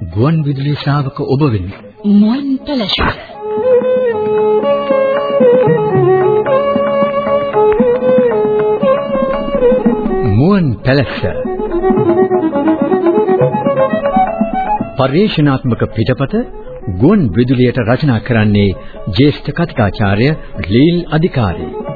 ගුවන් විදුලි ශ්‍රාවක ඔබ වෙනි. මුවන් පැලැස්ස. මුවන් පැලැස්ස. පරිශනාත්මක පිටපත ගුවන් විදුලියට රචනා කරන්නේ ජ්‍යෙෂ්ඨ කතිකාචාර්ය ලීල් අධිකාරී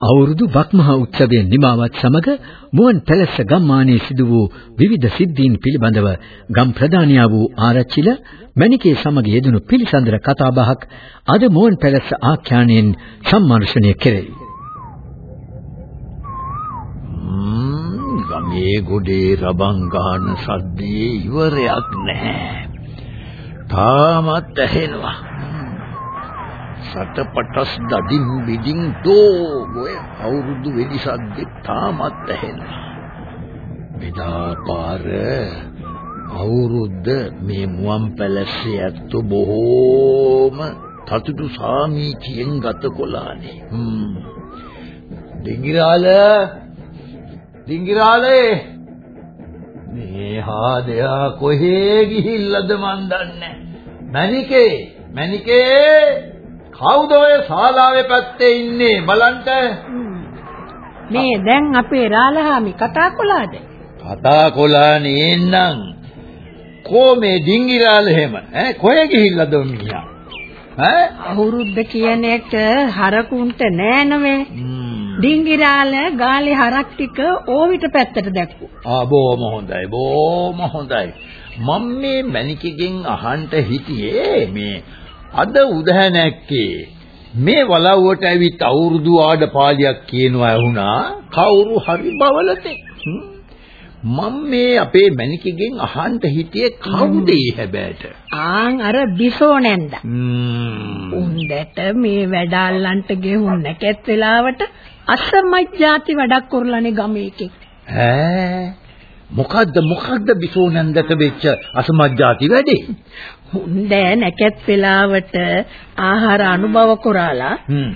අවුරුදු බක්මහා උත්සවයේ නිමාවත් සමග මුවන් පැලැස්ස ගම්මානයේ සිදු වූ විවිධ සිද්ධීන් පිළිබඳව ගම් ප්‍රධානියා වූ ආරච්චිල මණිකේ සමග යෙදුණු පිළිසඳර කතාබහක් අද මුවන් පැලැස්ස ආඛ්‍යානයෙන් සම්මර්ෂණය කෙරෙයි. ගමේ ගොඩේ රබන් ගන්න සද්දේ ඉවරයක් නැහැ. තාමත් ඇහෙනවා. සතපටස් දඩින් බිඩින් තෝ ඔය අවුරුදු වෙඩිසක් තාමත් ඇහෙනවා. මෙදා පාර අවුරුද්ද මේ මුවන් පැලස්සේ ඇත්ත බොහෝම තතුටු සාමීචියෙන් ගත කොලානේ. හ්ම්. ඩිංගිරාල ඩිංගිරාලේ මේ හාදයා කොහේ ගිහිල්ලාද මන් දන්නේ. මණිකේ මණිකේ කවුද ඔය ශාලාවේ පැත්තේ ඉන්නේ බලන්න. මේ දැන් අපේ රාලහාමි කතා කළාද කතා කළා නේන්නම්. කෝ මේ ඩිංගිරාල එහෙම? ඈ කොහෙ ගිහිල්ලාද මියා ඈ? අවුරුද්ද කියන එක හරකුන්ට නෑ නවේ. ඩිංගිරාල ගාලේ හරක් ටික ඕවිත පැත්තට දැක්කුවා ආ බොහොම හොඳයි බොහොම හොඳයි. මම මේ මණිකගෙන් අහන්න හිටියේ මේ අද උදැහැනැක්කේ මේ වලව්වට ඇවිත් අවුරුදු ආඩපාලියක් කියනවා වුණා කවුරු හරි බවලතේ. මම මේ අපේ මණිකගෙන් අහන්න හිටියේ කවුද ඒ හැබෑට? ආන් අර බිසෝ නැන්ද. උන්දට මේ වැඩාල්ලන්ට ගෙහුන් නැකත් වෙලාවට අසමජ්ජාති වැඩක් කරලානේ ගමේ එකෙක්. ඈ. මොකද්ද මොකද්ද බිසෝ නැන්දට වෙච්ච අසමජ්ජාති වැඩේ හුන්දෑ නැකත් වෙලාවට ආහාර අනුභව කරාලා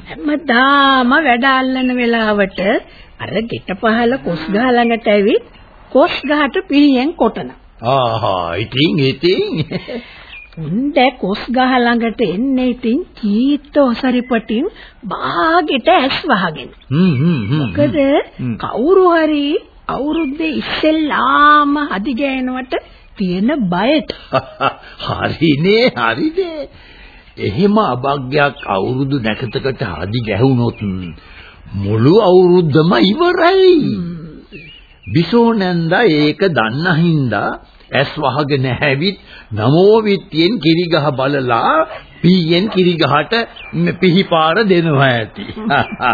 හැමදාම වැඩ අල්ලන වෙලාවට අර ගෙට පහල කොස් ගහ ළඟට ඇවිත් කොස් ගහට පිහියෙන් කොටන. ආහා ඉතින් ඉතින් හුන්දෑ කොස් ගහ ළඟට එන්නේ ඉතින් කීත්ත ඔසරිපටින් බාගෙට ඇස් වහගෙන. මොකද කවුරු හරි අවුරුද්දේ ඉස්සෙල්ලාම හදි ගෑනවට තියෙන බයට. හරිනේ හරිනේ. එහෙම අභාග්‍යයක් අවුරුදු නැකතකට හදි ගැහුනොත් මුළු අවුරුද්දම ඉවරයි. බිසෝ නැන්දා ඒක දන්න හින්දා ඇස් වහගෙන ඇවිත් නමෝ විත්තියෙන් කිරිගහ බලලා පීයෙන් කිරිගහට පිහිපාර දෙනවා ඇති.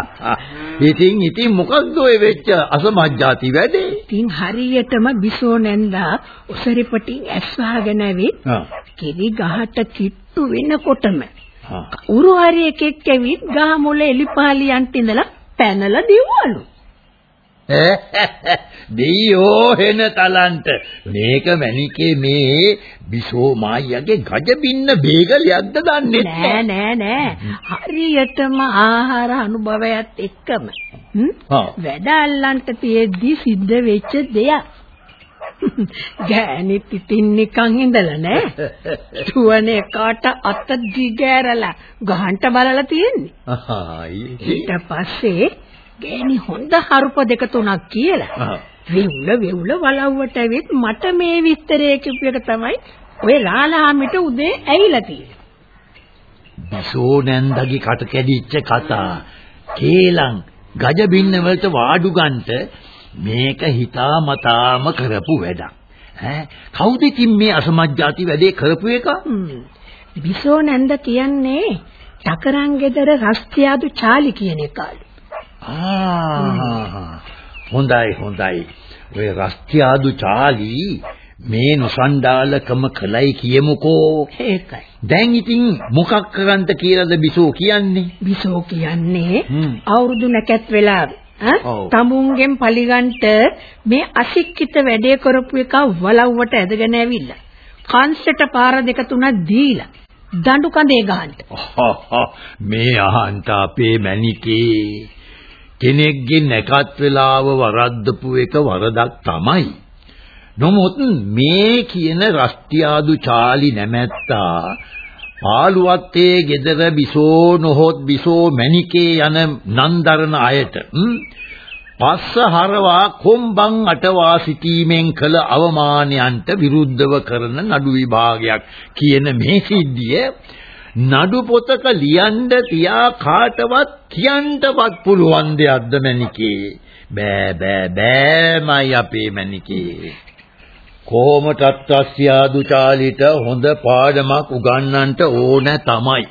ඉතින් ඉතින් මොකක්ද ඔය වෙච්ච අසමජ්ජාති වැඩේ? ඉතින් හරියටම බිසෝ නැන්දා ඔසරිපටින් ඇස් වහගෙන ඇවිත් කිරිගහට කිට්ටු වෙනකොටම උරු හරි එකෙක් ඇවිත් ගහ මුල එලිපාලියන්ට ඉඳලා පැනලා දිව්වලු. දෙයියෝ හෙන තලන්ට. මේක මැනිකේ මේ බිසෝ මායියාගේ ගජ බින්න බේගලයක්ද දන්නේ නෑ නෑ නෑ. හරියටම ආහාර අනුභවයත් එක්කම. වැඩ අල්ලන්ට තියෙද්දි සිද්ධ වෙච්ච දෙයක්. ගෑණිත් ඉතින් නිකන් ඉඳලා නෑ. තුවනේ කාට අත දිගෑරලා ගහන්ට බලලා තියෙන්නේ. ඊට පස්සේ ගෑණි හොඳ හරුප දෙක තුනක් කියලා වෙවුල වෙවුල වලව්වට ඇවිත් මට මේ විස්තරය කියපු එක තමයි ඔය රාලහාමිට උදේ ඇවිල්ලා තියෙන්නේ. බිසෝ නැන්දගේ කට කැඩිච්ච කතා. කේලම් ගජ බින්න වලට වාඩු ගන්නට මේක හිතාමතාම කරපු වැඩක්. ඈ කවුද ඉතින් මේ අසමජ්ජාති වැඩේ කරපු එක? බිසෝ නැන්ද කියන්නේ ටකරන් ගෙදර රස්තියාදු චාලි කියන එකලු. හොඳයි හොඳයි. ඔය රස්තියාදු චාලි මේ නොසන්ඩාලකම කලයි කියමුකෝ. ඒකයි. දැන් ඉතින් මොකක් කරන්නද කියලාද බිසෝ කියන්නේ? බිසෝ කියන්නේ. අවුරුදු නැකත් වෙලාවේ. තමුන්ගෙන් පලිගන්ට මේ අශික්ෂිත වැඩේ කරපු එක වලව්වට ඇදගෙන ඇවිල්ලා කංශයට පාර දෙක තුනක් දීලා දඬු කඳේ ගහන්න. මේ අහන්ත අපේ මැනිකේ කෙනෙක්ගේ නැකත් වෙලාව වරද්දපු එක වරදක් තමයි. නමුත් මේ කියන රස්තියාදු චාලි නැමැත්තා පාළුවත්තේ gedara බිසෝ නොහොත් බිසෝ මැනිකේ යන නන්දරන අයට ම්? පස්ස හරවා කොම්බන් අටවා සිටීමෙන් කළ අවමානයන්ට විරුද්ධව කරන නඩු විභාගයක් කියන මේ සිද්ධිය නඩු පොතක ලියන්න තියා කාටවත් කියන්නවත් පුළුවන් දෙයක්ද මැනිකේ බෑ බෑ බෑමයි අපේ මැනිකේ කොහොමටත් අස්යාදු චාලිට හොඳ පාඩමක් උගන්වන්නට ඕන තමයි.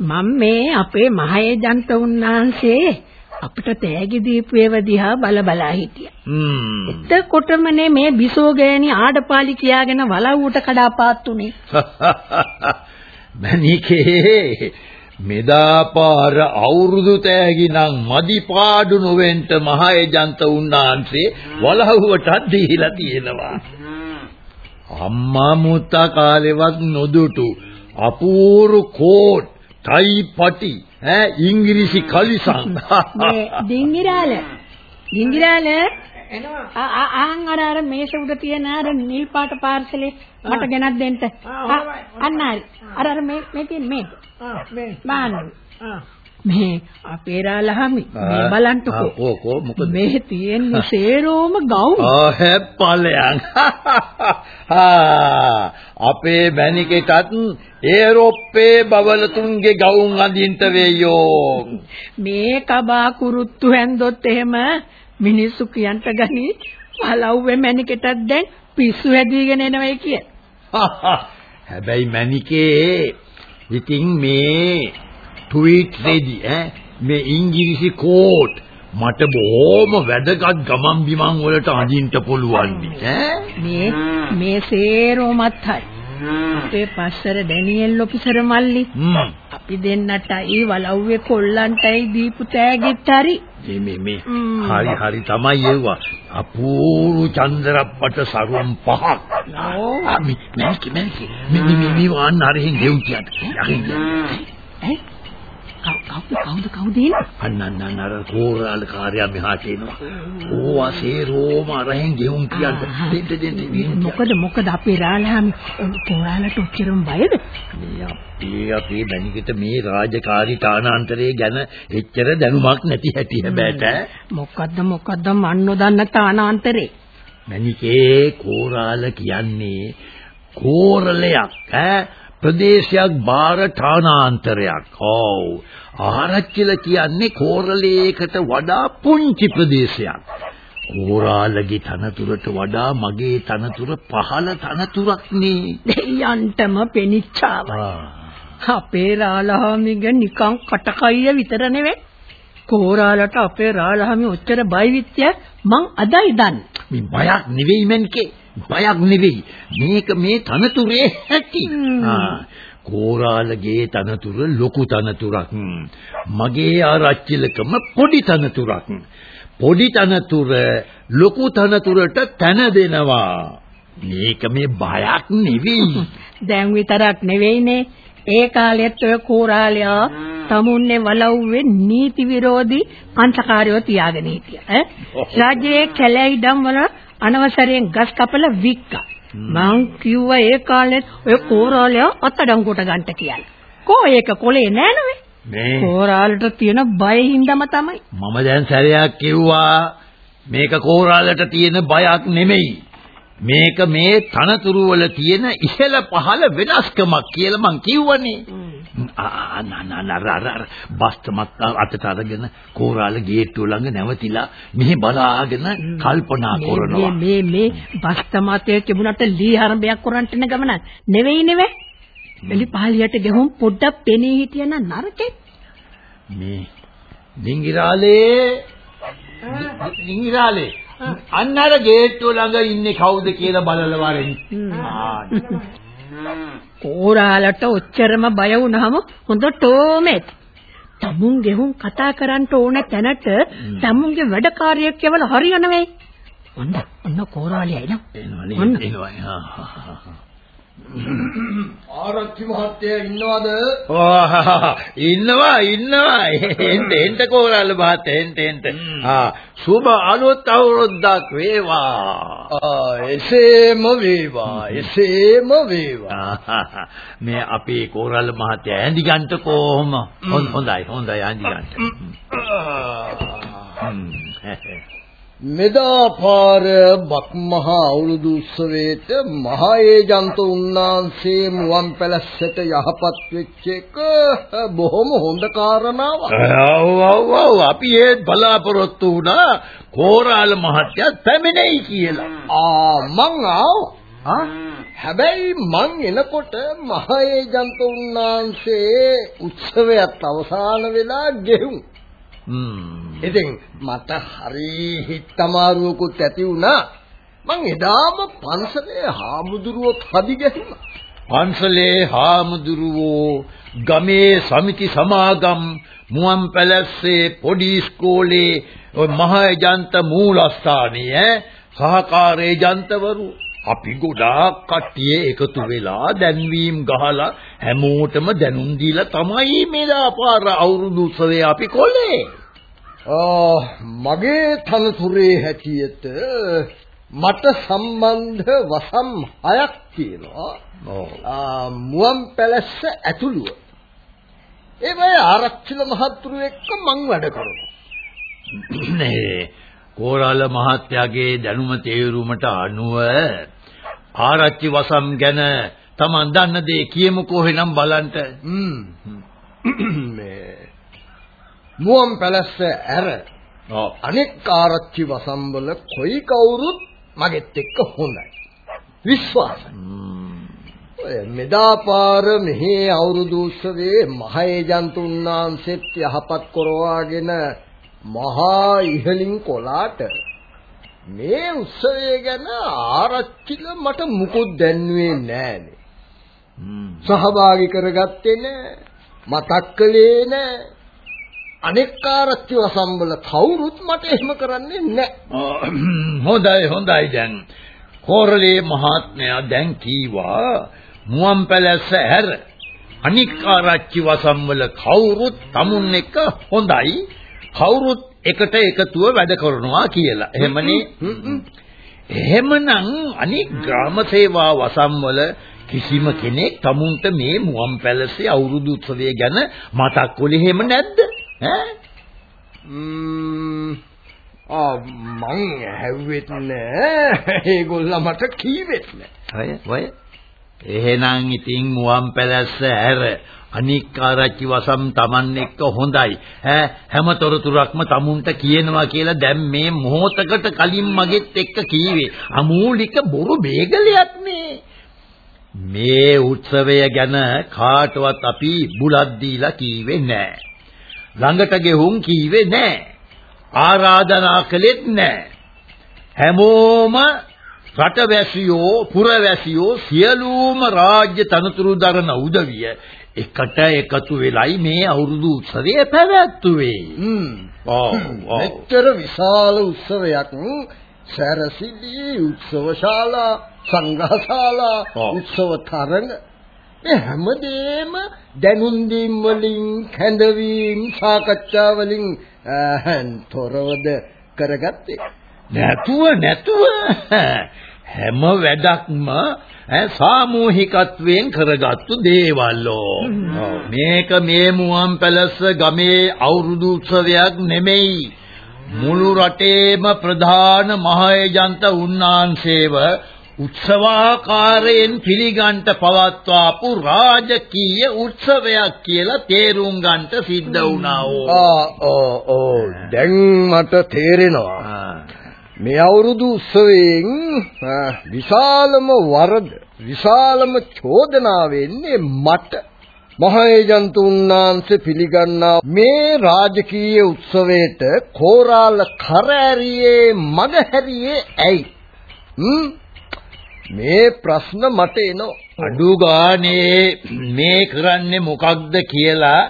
මම මේ අපේ මහේජන්ත උන්නාන්සේ අපිට තෑගි දීපු ඒවා දිහා බල බලා හිටියා. හ්ම් එතකොටමනේ මේ බිසෝ ගෑණි ආඩපාලි කියාගෙන වලව්වට කඩාපාත්තුනේ. මණිකේ මෙදා පාර අවුරුදු තෑගි නම් මදි පාඩු නොවෙන්ට මහ ඒජන්ත උන්නාන්සේ වලහුවටත් දීලා තියෙනවා. අම්මා මුත්තා කාලෙවත් නොදුටු අපූරු කෝට් ටයි පටි ඈ ඉංග්‍රීසි කලිසම් මේ ඩිංගිරාල. ඩිංගිරාල? එනවා. ආන් අර අර මේස උඩ තියෙන අර නිල් පාට පාර්සලේ මට ගෙනත් දෙන්න. අන්න අර අර මේ මේ තියෙන මේ. බාන්න මේ. අපේ රාලහමි මේ බලන්ටකෝ. කෝ කෝ මොකද? මේ තියෙන්නේ සේරෝම ගවුම් ආ හැප්පලයන් අපේ මැනිකේටත් ඒරොප්පේ බවලතුන්ගේ ගවුම් අඳින්න වෙයෝ. මේ කබා කුරුත්තු හැන්දොත් එහෙම මිනිස්සු කියන්ට ගනි පළව්වේ මැනිකටත් දැන් පිස්සු හැදීගෙන එනවයි කිය. හැබැයි මැනිකේ ඉතින් මේ ට්වීට් රෙදි ඈ? මේ ඉංග්‍රීසි කෝට් මට බොහොම වැදගත් ගමන් බිමන් වලට අඳින්න පුළුවන් ඈ? මේ මේ සේරෝමත් හරි. අපේ පස්සර ඩැනියෙල් ඔෆිසර් මල්ලි. අපි දෙන්නටයි වලව්වේ කොල්ලන්ටයි දීපු තෑගිත් හරි. මේ මේ මේ. ම්. හරි හරි තමයි ඒවා අපූරු චන්ද්‍රප්පට සරුම් පහක්. ආ මේ මේ මේ මේ මේ වාන්න හරින් ගෙවුම් කියන්න. යකින් ඈ කවුද කවුද කවුද ඉන්නේ? අන්න අන්න අන්න අර කෝරාල කාර්යය මෙහාට එනවා. ඕවා සේරෝම අරහෙන් ගෙවුම් කියන්න. දෙන්න දෙන්න. මොකද මොකද අපේ රාලහාමි කොරාලට ඔච්චරම බයද? මේ අපේ අපේ බැනිකට මේ රාජකාරී තානාන්තරයේ ගැන එච්චර දැනුමක් නැති හැටි හැබැයිට මොකද්ද මොකද්ද මන් නොදන්න තානාන්තරේ. මණිකේ කෝරාල කියන්නේ කෝරලයක් ඈ ප්‍රදේශයක් බාර තානාන්තරයක්. ඔව්. ආරච්චිල කියන්නේ කෝරලයකට වඩා පුංචි ප්‍රදේශයක්. කෝරාලගේ තනතුරට වඩා මගේ තනතුර පහළ තනතුරක් නේ. දෙයයන්ටම පෙනිච්චාවයි. අපේ රාලහාමිග නිකන් කටකයිය විතර නෙවෙයි. කෝරාලට අපේ රාලහාමි ඔච්චර බය විත්‍ය මං අදයි දන්නේ. මේ බයක් නෙවෙයි මන්කේ බයක් නෙවෙයි. මේක මේ තනතුරේ ඇති කෝරාලගේ තනතුර ලොකු තනතුරක්. මගේ ආරච්චිලකම පොඩි තනතුරක්. පොඩි තනතුර ලොකු තනතුරට තන දෙනවා. මේක මේ බයක් නෙවෙයි. දැන් විතරක් නෙවෙයිනේ. ඒ කාලෙත් ඔය කෝරාලයා තමුන්නේ වලව්වේ නීති විරෝධී අන්තකාරයෝ තියාගෙන හිටියා. ඈ? රාජ්‍යයේ කැලෑයිඩම් වල අනවසරයෙන් ගස් කපලා වික්කා. මං කිව්වා ඒ කාලෙත් ඔය කෝරාලයා අත්අඩංගුවට ගන්න කියලා. කෝ ඒක කොලේ නෑ නෙවෙයි. මේ කෝරාලට තියෙන බය හින්දාම තමයි. මම දැන් සැරයක් කිව්වා මේක කෝරාලට තියෙන බයක් නෙමෙයි. මේක මේ තනතුරු වල තියෙන ඉහළ පහළ වෙනස්කමක් කියලා මං කිව්වනේ. අර බස්තමත් අතට අරගෙන කෝරාල ගේට්ටුව ළඟ නැවතිලා මෙහි බලාගෙන කල්පනා කරනවා. මේ මේ බස්තමතේ තිබුණට ලී හරඹයක් කරන්ට යන ගමන නෙවෙයි නෙවෙයි. එලි පහලියට ගෙහුම් පොඩ්ඩක් පෙනී හිටියන නරකේ. මේ ඩිංගිරාලේ ඩිංගිරාලේ අන්න අර ගේට්ටුව ළඟ ඉන්නේ කවුද කියලා බලලා වරෙන්. කෝරාලට ඔච්චරම බය වුණාම හොඳටම ඇති. තමුන් ගෙහුම් කතා කරන්න ඕන තැනට තමුන්ගේ වැඩකාරියෙක් යවලා හරියනවේ. ඔන්න ඔන්න කෝරාලි. එනවා එනවා. ආරච්චි මහත්තයා ඉන්නවද? ඉන්නවා ඉන්නවා. එන්න එන්න කෝරාල මහත්තයා එන්න එන්න. ආ සුබ අලුත් අවුරුද්දක් වේවා. ආ එසේම වේවා. එසේම වේවා. මේ අපේ කෝරාල මහත්තයා ඇඳි ගන්නට කොහොම හොඳයි හොඳයි ඇඳි ගන්නට. මෙදා පාර බක්මහා අවුරුදු උත්සවයේට මහා ඒජන්ත උන්නාන්සේ මුවන් පැලැස්සට යහපත් වෙච්ච එක බොහොම හොඳ කාරණාවක්. ඔව් ඔව් ඔව් අපි ඒ බලාපොරොත්තු වුණා කෝරාල මහත්තයා පැමිණෙයි කියලා. ආ මං ආවා. හැබැයි මං එනකොට මහා ඒජන්ත උන්නාන්සේ උත්සවයත් අවසන් වෙලා ගෙහුම්. ඉතින් මට හරි හිත අමාරුවකුත් ඇති වුණා. මං එදාම පන්සලේ හාමුදුරුවොත් හදි ගැහුණා. පන්සලේ හාමුදුරුවෝ ගමේ සමිති සමාගම් මුවන් පැලැස්සේ පොඩි ඉස්කෝලේ ඔය මහේජන්ත මූලස්ථානයේ සහකාර ඒජන්තවරු අපි ගොඩාක් කට්ටිය එකතු වෙලා දැන්වීම් ගහලා හැමෝටම දැනුම් දීලා තමයි මේ පාර අවුරුදු උත්සවය අපි කොල්ලේ. මගේ තනතුරේ හැටියට මට සම්බන්ධ වසම් හයක් තියෙනවා. මුවන් පැලැස්ස ඇතුළුව. ඒ වගේ ආරච්චිල මහත්තුරු එක්ක මං වැඩ කරනවා. නේ කෝරාල මහත්තයාගේ දැනුම තේරුමට අනුව ආරච්චි වසම් ගැන Taman දන්න දේ කියමුකෝ එහෙනම් බලන්න. මේ මුවන් පැලැස්ස ඇර අනෙක් ආරච්චි වසම් වල කොයි කවුරුත් මගෙත් එක්ක හොඳයි. විශ්වාසයි. ඔය මෙදා පාර මෙහි අවුරුදු උත්සවයේ මහේජන්තුන් වහන්සේත් යහපත් කරවාගෙන මහා ඉහලින් කොලාට මේ උත්සවය ගැන ආරච්චිල මට මුකුත් දැන්වේ නෑනේ. සහභාගී කරගත්තේ නෑ. මතක් කළේ නෑ. අනෙක් ආරච්චි වසම්බල කවුරුත් මට එහෙම කරන්නේ නෑ. හොඳයි හොඳයි දැන්. කෝරළේ මහත්මයා දැන් කීවා මුවන් පැලැස්ස හැර අනික් ආරච්චි වසම්වල කවුරුත් tamun එක හොඳයි කවුරුත් එකට එකතුව වැඩ කරනවා කියලා. එහෙමනේ. එහෙමනම් අනික් ග්‍රාම සේවා වසම්වල කිසිම කෙනෙක් tamunට මේ මුවන් පැලසේ අවුරුදු උත්සවය ගැන මතක් කොලේ එහෙම නැද්ද? ඈ? ම්ම් ආ මං හැව්වෙත් නෑ ඒගොල්ලෝ මට කීවෙත් නෑ ඔය ඔය එහෙනම් ඉතින් මුවන් පැලැස්ස ඇර අනික් ආරච්චි වසම් Taman එක්ක හොඳයි. ඈ හැම තොරතුරක්ම tamunට කියනවා කියලා දැන් මේ මොහොතකට කලින් මගෙත් එක්ක කීවේ. අමූලික බොරු බේගලයක් නේ මේ උත්සවය ගැන කාටවත් අපි බුලත් දීලා කීවේ නෑ. ළඟට ගෙහුම් කීවේ නෑ. ආරාධනා කළෙත් නෑ. හැමෝම රටවැසියෝ පුරවැසියෝ සියලුම රාජ්‍ය තනතුරු දරන උදවිය එකට එකතු වෙලයි මේ අවුරුදු උත්සවය පැවැත්වුවේ. හ්ම්. ඔව් ඔව්. මෙච්චර විශාල උත්සවයක් සැරසිලි උත්සවශාලා සංඝශාලා උත්සව තරඟ මේ හැමදේම දැනුම් දීම් වලින් කැඳවීම් සාකච්ඡා වලින් තොරවද කරගත්තේ නැතුව නැතුව හැම වැඩක්ම සාමූහිකත්වයෙන් කරගත්තු දේවල්ලෝ. මේක මේ මුවන් පැලස්ස ගමේ අවුරුදු උත්සවයක් නෙමෙයි. මුළු රටේම ප්‍රධාන මහේජන්ත උන්නාන්සේව උත්සවාකාරයෙන් පිළිගන්ට පවත්වාපු රාජකීය උත්සවයක් කියලා තේරුම් ගන්නට සිද්ධ වුණා ඕ. ඕ ඕ දැන් මට තේරෙනවා මේ අවුරුදු උත්සවයෙන් විශාලම වරද විශාලම චෝදනාව වෙන්නේ මට මහේජන්ත උන්නාන්සේ පිළිගන්නා මේ රාජකීය උත්සවයට කෝරාල කරෑරියේ මගහැරියේ ඇයි? මේ ප්‍රශ්න මට එනවා. අඩු ගානේ මේ කරන්නේ මොකක්ද කියලා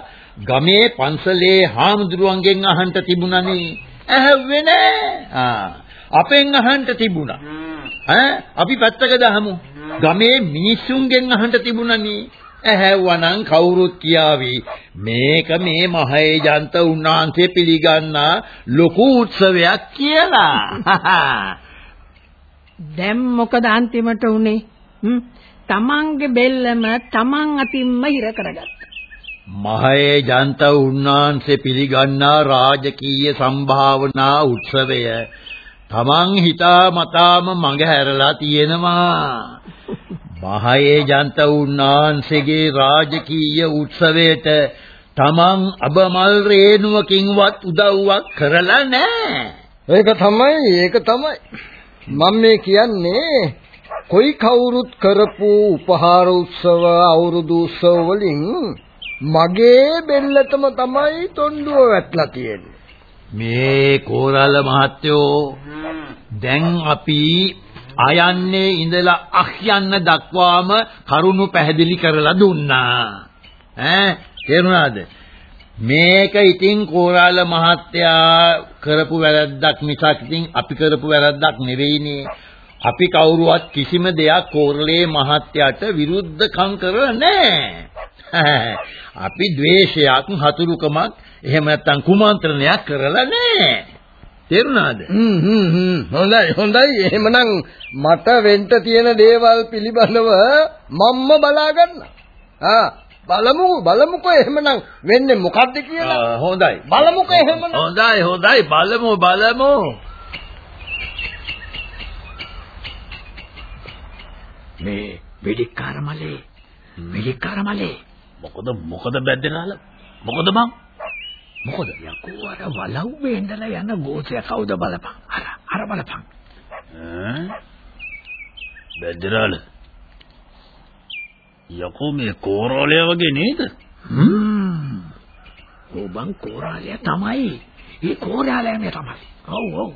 ගමේ පන්සලේ හාමුදුරුවන්ගෙන් අහන්න තිබුණනේ. ඇහුවේ නෑ. අපෙන් අහන්න තිබුණා. ඈ අපි පැත්තක දාමු. ගමේ මිනිස්සුන්ගෙන් අහන්න තිබුණනේ. ඇහැව්වනම් කවුරුත් කියාවි මේක මේ මහේජන්ත උන්වහන්සේ පිළිගන්නා ලොකු උත්සවයක් කියලා. දැන් මොකද අන්තිමට උනේ? තමන්ගේ බෙල්ලම තමන් අතින්ම හිර කරගත්තා. මහේජන්ත උන්වහන්සේ පිළිගන්නා රාජකීය සම්භාවනා උත්සවය තමන් හිතා මතාම මඟ හැරලා තියෙනවා. මහේජන්ත උන්නාන්සේගේ රාජකීය උත්සවයට තමන් අබමල් රේණුවකින්වත් උදව්වක් කරලා නැහැ. ඒක තමයි ඒක තමයි. මම මේ කියන්නේ කොයි කවුරුත් කරපු උපහාර උත්සව අවුරුදු උත්සව වලින් මගේ බෙල්ලටම තමයි තොණ්ඩුව වැටලා තියෙන්නේ. මේ කෝරළ මහත්තයෝ දැන් අපි ආයන්නේ ඉඳලා අහ් යන්න දක්වාම කරුණු පැහැදිලි කරලා දුන්නා. ඈ තේරුණාද? මේක ඉතින් කෝරාල මහත්තයා කරපු වැරද්දක් මිසක් ඉතින් අපි කරපු වැරද්දක් නෙවෙයිනේ. අපි කවුරුවත් කිසිම දෙයක් කෝරළේ මහත්තයාට විරුද්ධකම් කරලා නැහැ. අපි ද්වේෂයක් හතුරුකමක් එහෙම නැත්නම් කුමන්ත්‍රණයක් කරලා නැහැ. තේරුණාද? හ්ම් හ්ම් හ්ම් හොඳයි හොඳයි එහෙමනම් මට වෙන්න තියෙන දේවල් පිළිබඳව මම්ම බලා ගන්න. ආ බලමු බලමුකෝ එහෙමනම් වෙන්නේ මොකද්ද කියලා. හොඳයි. බලමුකෝ එහෙමනම්. හොඳයි හොඳයි බලමු බලමු. මේ වෙඩික්කාර මලේ වෙඩික්කාර මලේ මොකද මොකද බැද්දනාල මොකද බං මොකද? යකෝ අර වලව්වේ ඉඳලා යන ගෝසය කවුද බලපන්? අර අර බලපන්. ඈ? බැද්දනාල යකෝ මේ කෝරාලය වගේ නේද? හ්ම්. ඔබන් කෝරාලය තමයි. ඒ කෝරාලය මේ තමයි. ඔව් ඔව්.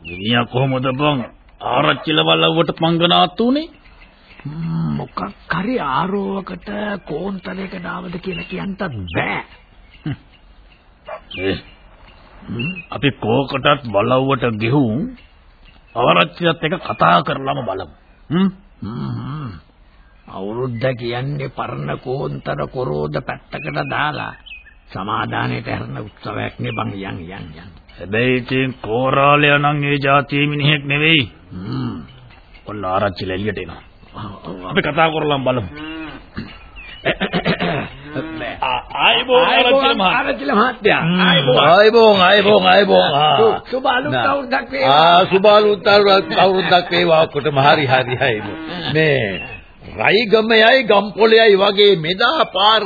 මිනිහා කොහොමද බං ආරච්චිල වලව්වට පංගනාත් උනේ? මොකක් හරි ආරෝවකට කෝන්තරයකට ආවද කියලා කියන්නත් බෑ. අපි කෝකටත් බලව්වට ගෙහුම් අවරච්චිලත් එක කතා කරලම බලමු. අවුරුද්ද කියන්නේ පරණ කෝන්තර කොරෝද පැත්තකට දාලා සමාදානයට හැරෙන උත්සවයක් නේ බං යන් යන් යන්. හැබැයි ඉතින් කෝරාලය නම් ඒ જાතියේ මිනිහෙක් නෙවෙයි. හ්ම්. ඔන්න ආරච්චිල එළියට එනවා. අපි කතා කරලා බලමු. ආයිබෝන් ආරච්චිල මහත්තයා. ආයිබෝන් ආයිබෝන් ආයිබෝන්. සුබ අලුත් අවුරුද්දක් වේවා. ආ සුබ අලුත් අවුරුද්දක් වේවා. ඔක්කොටම හරි හරි හරි. මේ රයිගමයයි ගම්පොලයයි වගේ මෙදා පාර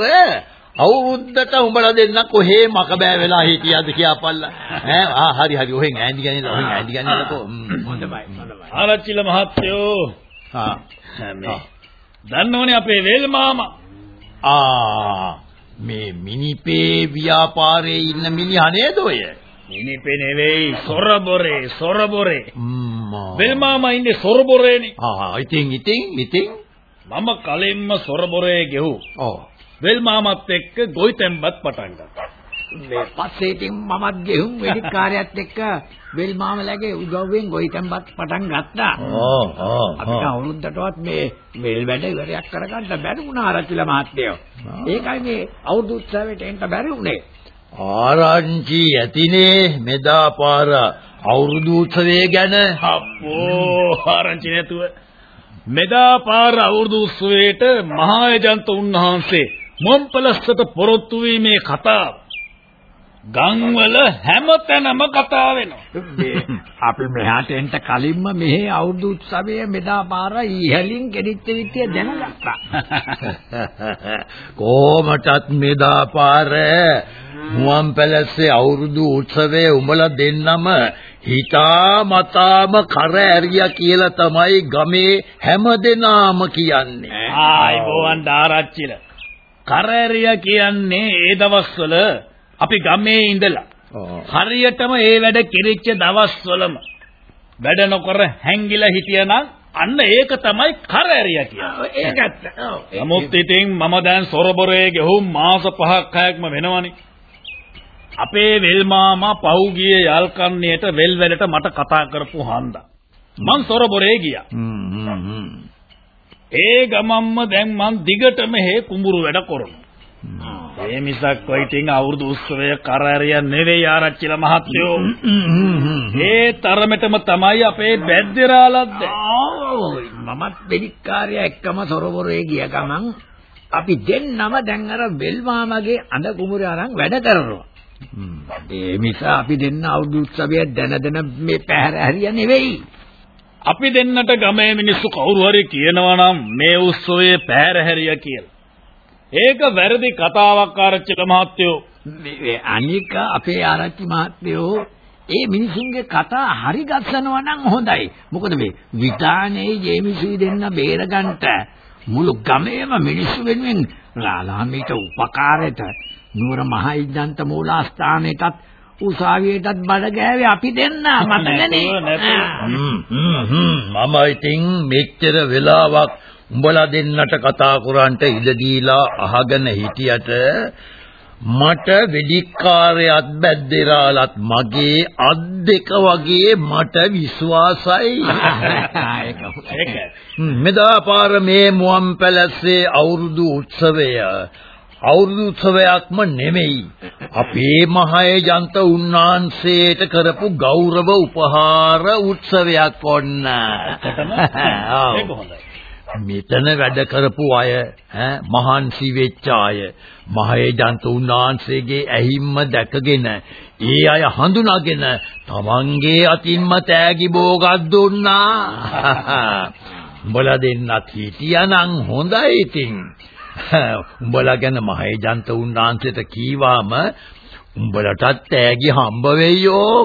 අවුරුද්දට උඹලා දෙන්න කොහේ මක බෑ වෙලා හිටියද කියපල්ලා. ඈ ආ හරි හරි. ඔහෙන් ඈඳි ගනින්න ඔහෙන් ඈඳි ගනින්නකෝ හොඳයි හොඳයි ආරච්චිල මහත්තයෝ. ආ. මේ. දන්නවනේ අපේ වේල් මාමා ආ මේ මිනිපේ ව්‍යාපාරේ ඉන්න මිනිහා නේද ඔය? මිනිපේ නෙවෙයි සොරබොරේ සොරබොරේ. වේල් මාමා ඉන්නේ සොරබොරේනේ. ආ ඉතින් ඉතින් ඉතින්? මම කලින්ම සොරබොරේ ගෙහුව ඔව්. වෙල් මාමත් එක්ක ගොවිතැන්පත් පටන් ගත්තා. මේ පස්සේ ඉතින් මමත් ගෙහුම් වෙදිකාරයත් එක්ක වෙල් මාමලගේ උදව්වෙන් ගොවිතැන්පත් පටන් ගත්තා. ඕ ඕ අපිට අවුරුද්දටවත් මේ වෙල් වැඩ ඉවරයක් කරගන්න බැරි වුණා ආරච්චිල මහත්තයෝ. ඒකයි මේ අවුරුදු උත්සවයට එන්න බැරි වුණේ. ආරංචි ඇතිනේ මෙදා පාර අවුරුදු උත්සවය ගැන අප්පෝ ආරංචි නැතුව මෙදා පාර අවුරුදු උත්සවයට මහායජන්ත උන්වහන්සේ මොම්පලස්සට පොරොත්තු වීමේ කතාව ගම්වල හැමතැනම කතා වෙනවා. අපි මෙහාට එන්න කලින්ම මෙහි අවුරුදු උත්සවයේ මෙදා පාර ඉහලින් ගෙඩිච්ච විදිය දැනගත්තා. කොහොමටත් මෙදා පාර මුවන් පැලස්සේ අවුරුදු උත්සවයේ උඹලා දෙන්නම හිතා මතාම කර ඇරියා කියලා තමයි ගමේ හැමදෙනාම කියන්නේ. ආයි බෝවන් දාරච්චිල. කරෑරිය කියන්නේ ඒ දවස්වල අපි ගමේ ඉඳලා හරියටම ඒ වැඩ කෙරෙච්ච දවස්වලම වැඩ නොකර හැංගිලා හිටියනම් අන්න ඒක තමයි කරෑරිය කියන්නේ. ඒකත්. නමුත් ඉතින් මම දැන් සොරබොරේ ගෙහුම් මාස 5ක් 6ක්ම වෙනවනේ. අපේ වෙල් මාමා පහුගිය යල්කන්නේට වෙල් වැඩට මට කතා කරපු හන්දා. මං සොරබොරේ ගියා. ඒ ගමම්ම දැන් මං දිගටම හේ කුඹුරු වැඩ කරනවා. ඒ මිසක් කොයිටින් අවුරුදු උත්සවය කරාරිය නෙවෙයි ආරච්චිලා මහත්තයෝ. ඒ තරමටම තමයි අපේ බැද්දරාලත් මමත් වෙදිකාරය එක්කම සොරබොරේ ගිය ගමන් අපි දෙන්නම දැන් අර වෙල්මාමගේ අඳ කුඹුරේ අරන් වැඩ කරනවා. ඒ නිසා අපි දෙන්න අවුරුදු උත්සවය දැන දැන මේ පැහැර හැරිය නෙවෙයි. අපි දෙන්නට ගමේ මිනිස්සු කවුරු හරි කියනවා නම් මේ උත්සවයේ පැහැර හැරිය කියලා. ඒක වැරදි කතාවක් ආරච්චිල මහත්තයෝ. අනික අපේ ආරච්චි මහත්තයෝ ඒ මිනිසුන්ගේ කතා හරි ගස්සනවා නම් හොඳයි. මොකද මේ විතානේ ජේමිසුයි දෙන්න බේරගන්න මුළු ගමේම මිනිස්සු වෙනුවෙන් ලාලාමීට උපකාරයට නුවර මහින්දන්ත මූලාස්ථානයටත් උසාවියටත් බඩ ගෑවේ අපි දෙන්න මතකනේ. මම ඉතින් මෙච්චර වෙලාවක් උඹලා දෙන්නට කතා කරන්ට ඉඩ දීලා අහගෙන හිටියට මට වෙදිකාරයත් බැද්දේරාලත් මගේ අත් දෙක වගේ මට විශ්වාසයි. ඒක මෙදා පාර මේ මුවන් පැලස්සේ අවුරුදු උත්සවය අවුරුදු උත්සවයක්ම නෙමෙයි. අපේ මහේජන්ත උන්නාන්සේට කරපු ගෞරව උපහාර උත්සවයක් ඔන්න. ඒක හොඳයි. මෙතන වැඩ කරපු අය ඈ මහන්සි වෙච්ච අය මහේජන්ත උන්නාන්සේගේ ඇහිම්ම දැකගෙන ඒ අය හඳුනාගෙන තමන්ගේ අතින්ම තෑගි බෝගක් දුන්නා. උඹලා දෙන්නත් හිටියානම් හොඳයි ඉතින්. උඹලා ගැන මහේජන්ත උන්නාන්සේට කීවාම උඹලටත් තෑගි හම්බ වෙයියෝ.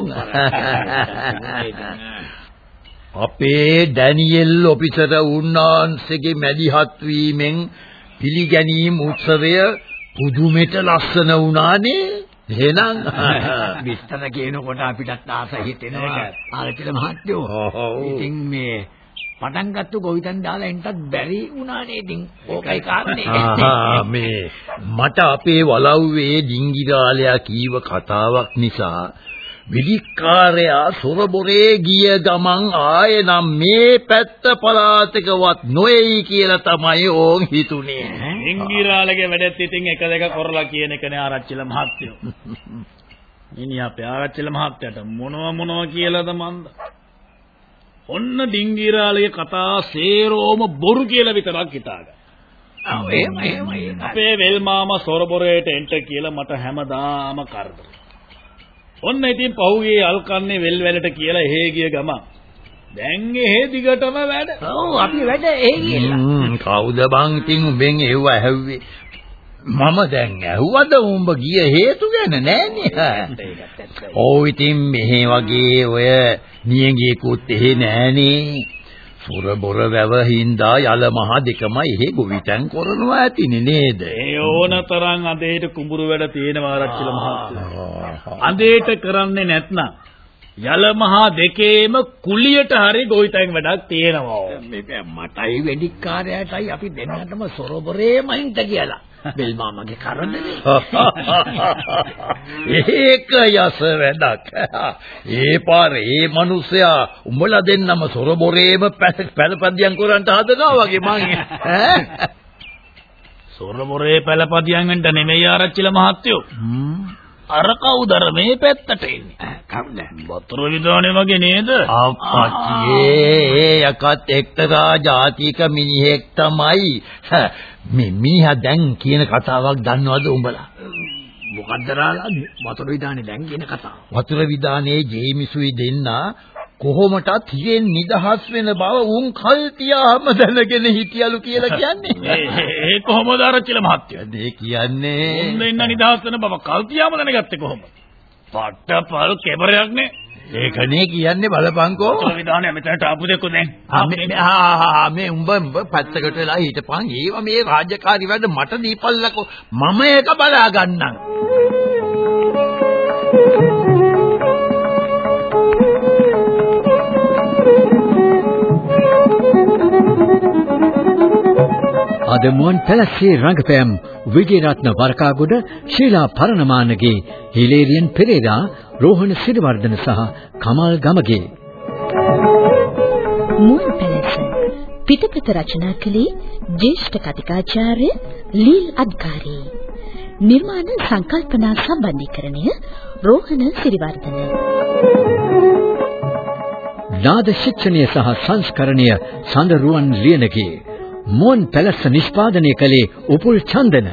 අපේ ඩැනියෙල් ඔෆිසර් උන්නාන්සේගේ මැදිහත් වීමෙන් පිළිගැනීම් උත්සවය පුදුමෙට ලස්සන වුණානේ. එහෙනම් විස්තර කියනකොට අපිටත් ආස හිතෙනවා ආරචිල මහත්තයෝ. ඉතින් මේ පටන් ගත්ත ගොවිතැන් දාලා එන්ටත් බැරි වුණානේ ඉතින් ඕකයි කාරණේ. මේ මට අපේ වලව්වේ ඩිංගිරාලයා කීව කතාවක් නිසා විලිකාරයා සොරබොරේ ගිය ගමන් ආයේ නම් මේ පැත්ත පළාතකවත් නොයයි කියලා තමයි ඕන් හිතුනේ. ඉංගිරාලගේ වැඩත් ඉතින් එක දෙක කරලා කියන එකනේ ආරච්චිල මහත්තයෝ. ඉනි අපේ ආරච්චිල මහත්තයාට මොනව මොනව කියලාද මන්ද? ඔන්න ඩිංගිරාලගේ කතා සේරෝම බොරු කියලා විතරක් හිතාගන්න. ඔව් එහෙම එහෙම අපේ වෙල් මාමා සොරබොරේට එන්ට කියලා මට හැමදාම කරදර. ඔන්න ඉතින් පහුගියේ අල්කන්නේ වෙල් වැඩට කියලා එහෙ ගිය ගමන් දැන් එහෙ දිගටම වැඩ. ඔව් අපි වැඩ එහෙ ගියලා. කවුද බං ඉතින් උඹෙන් එව්ව ඇහුවේ? මම දැන් ඇහුවද උඹ ගිය හේතු ගැන නෑනේ. ඔව් ඉතින් මෙහෙ වගේ ඔය නියඟේකුත් එහෙ නෑනේ. සොර බොර වැව හින්දා යල මහ දෙකම එහෙ ගොවිතැන් කරනවා ඇතිනේ නේද? ඒ ඕනතරම් අදේට කුඹුරු වැඩ තියෙනවා ආරච්චිල මහත්තයා. අදේට කරන්නේ නැත්නම් යල මහා දෙකේම කුලියට හරි ගොවිතැන් වැඩක් තියෙනවා. මේක මටයි වෙදිකාරයටයි අපි දෙන්නටම සොරබරේම හින්ට කියලා. බෙල් මාමගේ කරදරේ. ඒක යස වැඩක්. ඒ පාරේ ඒ මිනිසයා උඹලා දෙන්නම සොරබොරේම පැලපදියම් කරන්ට හදනවා වගේ මං. සොරබොරේ පැලපදියම් වෙන්න නෙමෙයි ආරච්චිල මහත්තයෝ. අර කවුදර මේ පැත්තට එන්නේ? වතුර විදානේ වගේ නේද? අප්පච්චියේ ඒ යකත් එක්තරා ජාතික මිනිහෙක් තමයි. මේ මිනිහා දැන් කියන කතාවක් දන්නවද උඹලා? මොකද්ද රාලා වතුර විදානේ දැන් කියන කතාව. වතුර විදානේ ජේමිසුයි දෙන්න කොහොමටත් හිරෙන් නිදහස් වෙන බව උන් කල් තියාම දැනගෙන හිටියලු කියලා කියන්නේ. ඒ කොහොමද ආරච්චිල මහත්තයා? ඒ කියන්නේ උන් දෙන්න නිදහස් වෙන බව කල් තියාම දැනගත්තේ කොහොමද? පට්ටපල් කෙබරයක් නේ. ඒකනේ කියන්නේ බලපංකෝ. විධානය මෙතනට ආපු දෙක දැන්. ආ මේ උඹ උඹ පැත්තකට වෙලා හිටපන්. ඒව මේ රාජකාරි වැඩ මට දීපල්ලකෝ. මම ඒක බලා ගන්නම්. අද මුවන් පැලස්සේ රංගපෑම් විජේරත්න වරකාගොඩ ශීලා පරණමානගේ හිලේරියන් පෙරේරා රෝහණ සිරිවර්ධන සහ කමල් ගමගේ. මුවන් පැලස පිටපත රචනා කළේ ජ්‍යෙෂ්ඨ කතිකාචාර්ය ලීල් අද්කාරී. නිර්මාණ සංකල්පනා සම්බන්ධීකරණය රෝහණ සිරිවර්ධන. නාද ශික්ෂණය සහ සංස්කරණය සඳරුවන් ලියනගේ මුවන් පැලස්ස නිෂ්පාදනය කළේ උපුල් චන්දන.